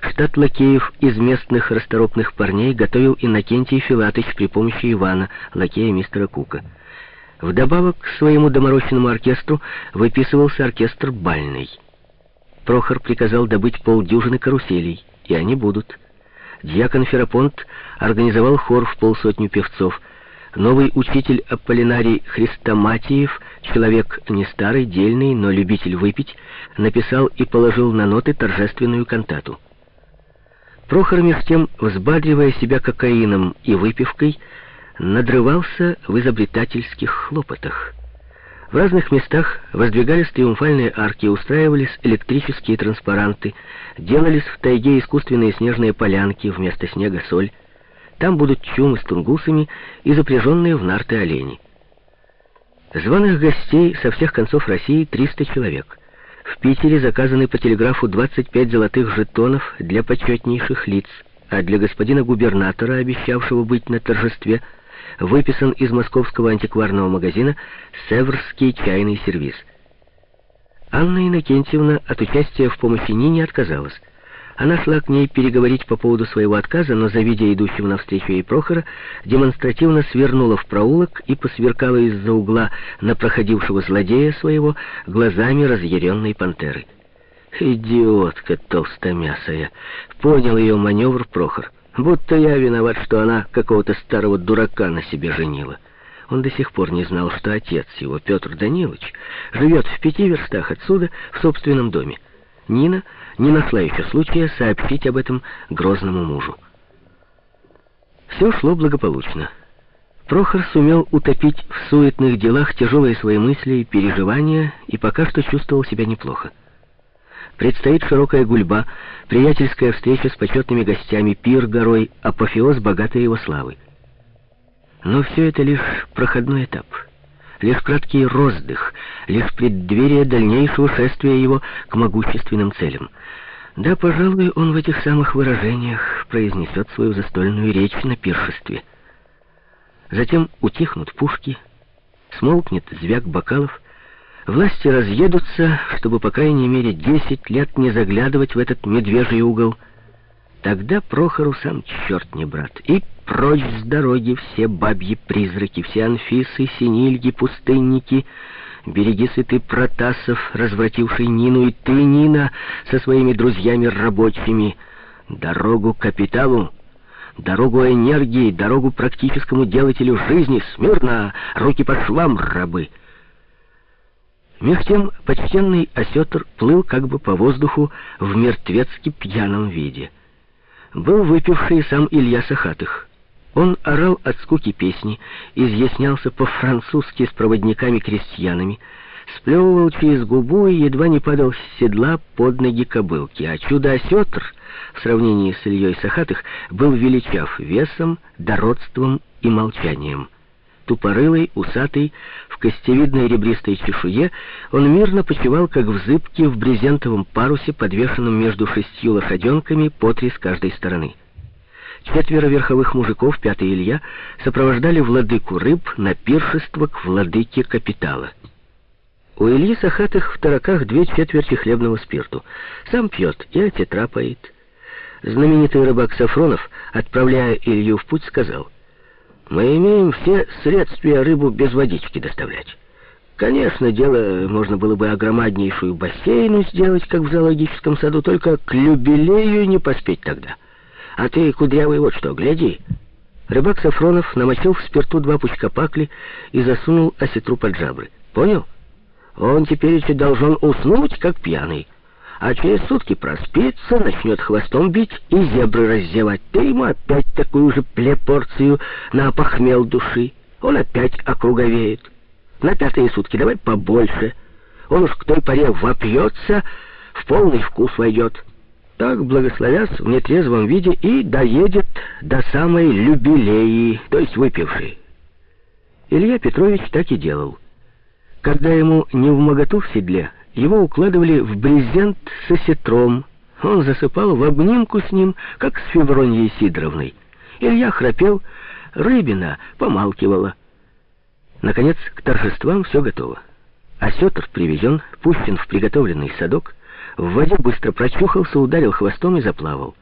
Штат лакеев из местных расторопных парней готовил Иннокентий Филатыч при помощи Ивана, лакея мистера Кука. Вдобавок к своему доморощенному оркестру выписывался оркестр бальный. Прохор приказал добыть полдюжины каруселей, и они будут. Дьякон Ферапонт организовал хор в полсотню певцов. Новый учитель Аполлинарий Христоматиев, человек не старый, дельный, но любитель выпить, написал и положил на ноты торжественную кантату. Прохор, меж тем, взбадривая себя кокаином и выпивкой, надрывался в изобретательских хлопотах. В разных местах воздвигались триумфальные арки, устраивались электрические транспаранты, делались в тайге искусственные снежные полянки, вместо снега соль. Там будут чумы с тунгусами и запряженные в нарты олени. Званых гостей со всех концов России 300 человек. В Питере заказаны по телеграфу 25 золотых жетонов для почетнейших лиц, а для господина губернатора, обещавшего быть на торжестве, выписан из московского антикварного магазина «Северский чайный сервиз». Анна Иннокентьевна от участия в помощи Нине отказалась. Она шла к ней переговорить по поводу своего отказа, но, завидя идущего навстречу ей Прохора, демонстративно свернула в проулок и посверкала из-за угла на проходившего злодея своего глазами разъяренной пантеры. «Идиотка толстомясая!» — понял ее маневр Прохор. Будто я виноват, что она какого-то старого дурака на себе женила. Он до сих пор не знал, что отец его, Петр Данилович, живет в пяти верстах отсюда, в собственном доме. Нина не нашла еще случая сообщить об этом грозному мужу. Все шло благополучно. Прохор сумел утопить в суетных делах тяжелые свои мысли и переживания, и пока что чувствовал себя неплохо. Предстоит широкая гульба, приятельская встреча с почетными гостями, пир горой, апофеоз богатой его славы. Но все это лишь проходной этап, лишь краткий роздых, лишь преддверие дальнейшего шествия его к могущественным целям. Да, пожалуй, он в этих самых выражениях произнесет свою застольную речь на пиршестве. Затем утихнут пушки, смолкнет звяк бокалов, Власти разъедутся, чтобы, по крайней мере, десять лет не заглядывать в этот медвежий угол. Тогда Прохору сам черт не брат. И прочь с дороги все бабьи призраки, все анфисы, синильги, пустынники. Берегись и ты, Протасов, развративший Нину, и ты, Нина, со своими друзьями рабочими. Дорогу капиталу, дорогу энергии, дорогу практическому делателю жизни. Смирно, руки по швам, рабы. Меж тем почтенный осетр плыл как бы по воздуху в мертвецки пьяном виде. Был выпивший сам Илья Сахатых. Он орал от скуки песни, изъяснялся по-французски с проводниками-крестьянами, сплевывал через губу и едва не падал с седла под ноги кобылки. А чудо-осетр, в сравнении с Ильей Сахатых, был величав весом, дородством и молчанием. Тупорылый, усатый, в костевидной ребристой чешуе, он мирно почивал, как в зыбке в брезентовом парусе, подвешенном между шестью лошаденками по три с каждой стороны. Четверо верховых мужиков, пятый Илья, сопровождали владыку рыб на пиршество к владыке капитала. У Ильи Сахатых в тараках две четверти хлебного спирту. Сам пьет и отетра поит. Знаменитый рыбак Сафронов, отправляя Илью в путь, сказал — мы имеем все средства рыбу без водички доставлять. Конечно, дело можно было бы огромаднейшую бассейну сделать, как в зоологическом саду, только к юбилею не поспеть тогда. А ты, кудрявый, вот что, гляди. Рыбак Сафронов намочил в спирту два пучка пакли и засунул осетру под жабры. Понял? Он теперь еще должен уснуть, как пьяный а через сутки проспится, начнет хвостом бить и зебры раздевать. Ты ему опять такую же плепорцию на опохмел души. Он опять округовеет. На пятые сутки давай побольше. Он уж к той поре вопьется, в полный вкус войдет. Так, благословясь в нетрезвом виде, и доедет до самой любилеи, то есть выпившей. Илья Петрович так и делал. Когда ему не в моготу в седле, его укладывали в брезент со сетром. Он засыпал в обнимку с ним, как с Февроньей Сидоровной. Илья храпел, Рыбина помалкивала. Наконец, к торжествам все готово. Осетр привезен, пущен в приготовленный садок, В воде быстро прочухался, ударил хвостом и заплавал.